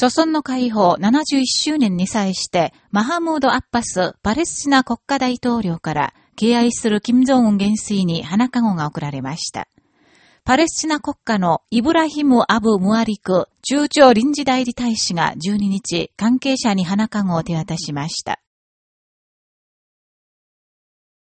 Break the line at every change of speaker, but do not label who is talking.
著村の解放71周年に際して、マハムード・アッパスパレスチナ国家大統領から、敬愛する金正恩元帥に花籠が贈られました。パレスチナ国家のイブラヒム・アブ・ムアリク中朝臨時代理大使が12日、関係者に花籠を手渡しました。